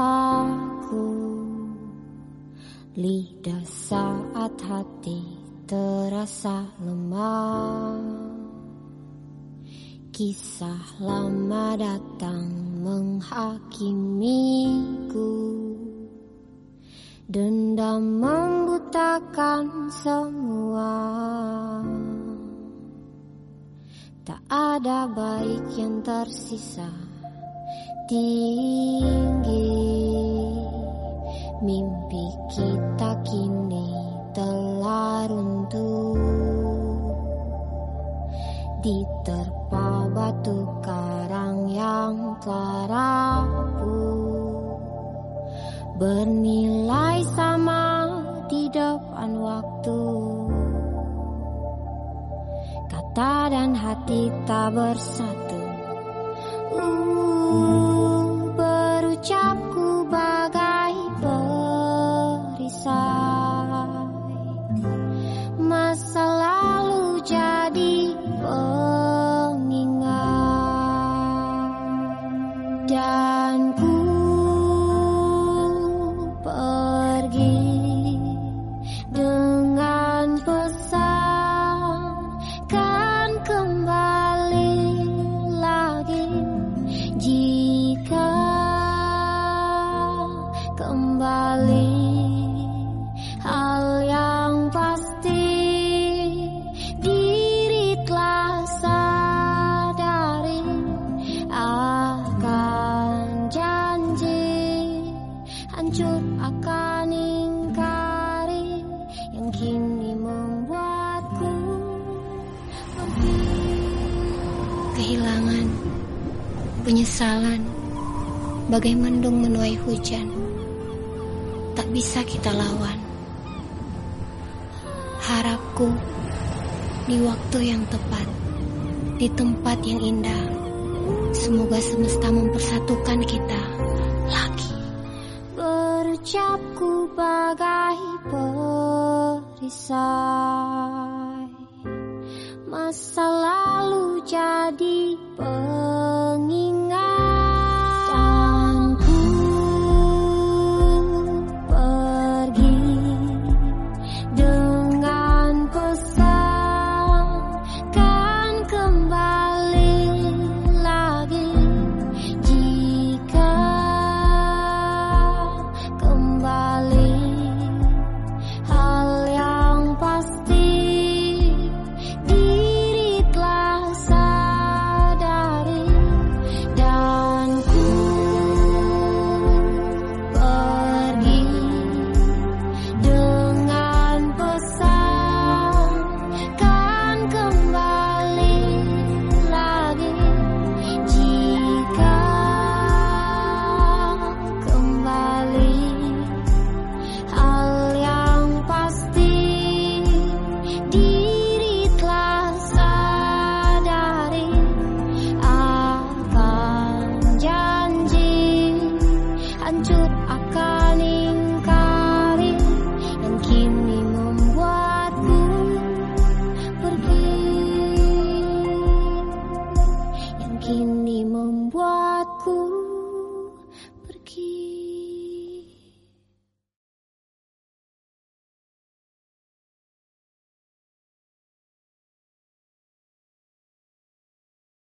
aku Lidah saat hati terasa lemah. Kisah lama datang menghakimiku. Dendam membutakan semua. Tak ada baik yang tersisa. Tinggi Mimpi kita kini telah runtuh Diterpa batu karang yang telah rapuh bernilai sama di depan waktu. Kata dan hati tak bersatu. Uh, Masa lalu jadi pengingat. Dan ku hancur akan ingkari yang kini membuatku kehilangan penyesalan. Bagai mendung menuai hujan tak bisa kita lawan. Harapku di waktu yang tepat di tempat yang indah semoga semesta mempersatukan kita lagi berucapku bagai perisai